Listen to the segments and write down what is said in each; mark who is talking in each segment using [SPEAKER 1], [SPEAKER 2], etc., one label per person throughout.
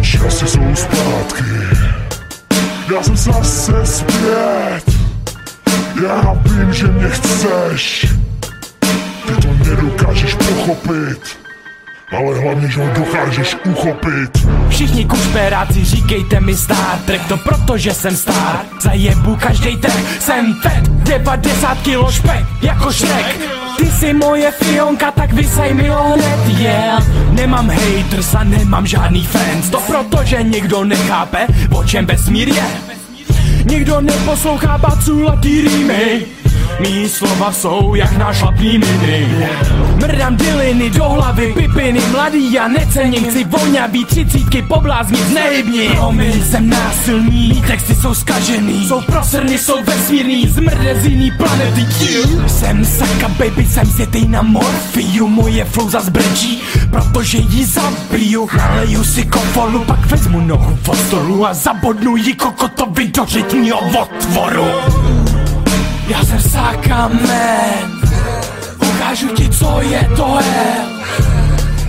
[SPEAKER 1] Časy jsou zpátky Já jsem zase zpět Já vím, že mě chceš Ty to nedokážeš pochopit ale hlavně, že ho dokážeš uchopit.
[SPEAKER 2] Všichni kušperáci říkejte mi star, trek to proto, že jsem star. Zajebu každej trek, jsem fed, 90 kilo špek, jako šrek ty jsi moje fionka, tak vysej mi hned, yeah. Nemám haters a nemám žádný fans. To proto, že někdo nechápe, o čem vesmír je. Nikdo neposlouchá baculatý rýmy Mí slova jsou jak našlapný miny. Mrdám dyliny do hlavy, pipiny Mladý já necením, chci voňavý Třicítky pobláznit, nehybni Promiň, jsem násilný, texty jsou skažený Jsou prosrny, jsou vesmírný, zmrde z jiný planety. Jsem saka, baby, jsem světej na morfiu Moje flow zas brečí, protože ji zabiju. Naleju si kofolu, pak vezmu nohu od stolu A zabodnu jí kokotovi do řitního otvoru já jsem sáka man Ukážu ti, co je to hell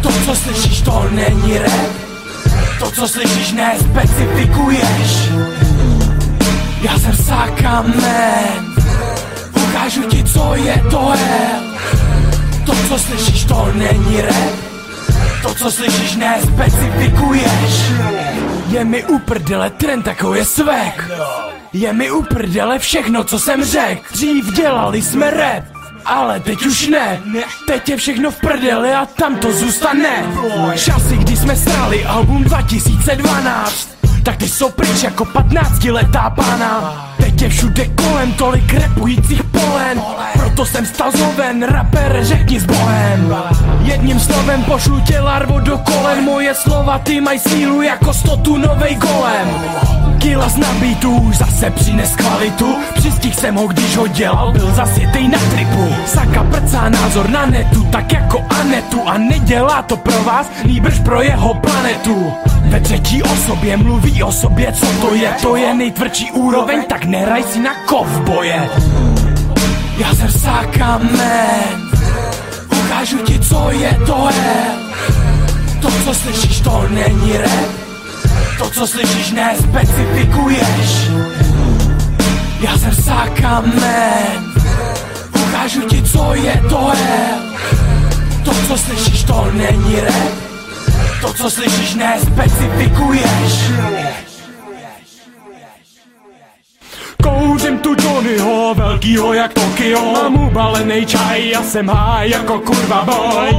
[SPEAKER 2] To, co slyšíš, to není rap. To, co slyšíš, nespecifikuješ. Já jsem sáka man Ukážu ti, co je to hell To, co slyšíš, to není rap. To, co slyšíš, nespecifikuješ. Je mi uprdele trend, jako je svek je mi uprdele všechno, co jsem řekl Dřív dělali jsme rap ale teď už ne. Teď je všechno v prdeli a tam to zůstane. Časy, kdy jsme srali album 2012 Tak ty jsou pryč jako 15 letá pána je všude kolem tolik repujících polen. Proto jsem stal zloven, rapper řekni s bohem. Jedním slovem pošlu tě larvo do kolen. Moje slova ty mají sílu jako stotu novej golem. Kila z nabítu zase přines kvalitu Přistih jsem ho, když ho dělal, byl zasjetej na tripu. Saka prcá názor na netu, tak jako Anetu. A nedělá to pro vás, nýbrž pro jeho planetu. Ve třetí osobě mluví o sobě, co to je. To je nejtvrdší úroveň, tak nehraj si na kovboje. Já jsem Saka man Ukážu ti, co je to hell To, co slyšíš, to není rap. To, co slyšíš, nespecifikuješ Já jsem sáka man Ukážu ti, co je to hell. To, co slyšíš, to není rap. To, co slyšíš, nespecifikuješ. Kouřím tu Johnnyho, velkýho jak Tokio Mám ubalenej čaj, já jsem háj jako kurva boy.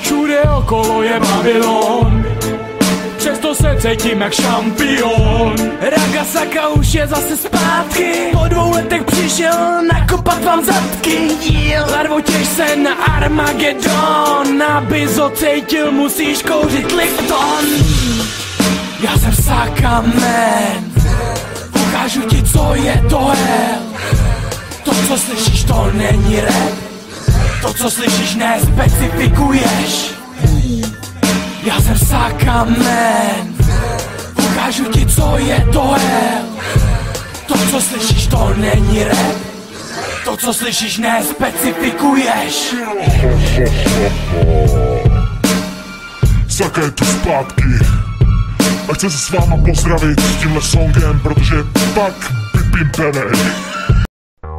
[SPEAKER 2] Všude okolo je Babylon cítím jak šampion. Ragasaka už je zase zpátky. Po dvou letech přišel nakopat vám zadky. Yeah. Larvo těž se na Armageddon Aby cítil, musíš kouřit Lipton. Já jsem Saka man Ukážu ti, co je to hell. To, co slyšíš, to není rap. To, co slyšíš, nespecifikuješ. Já jsem Saka man Ukážu ti, co je to hell To, co slyšíš, to není rap. To, co slyšíš, nespecifikuješ.
[SPEAKER 1] Saka je tu zpátky. A chci se s váma pozdravit s tímhle songem, protože tak vypím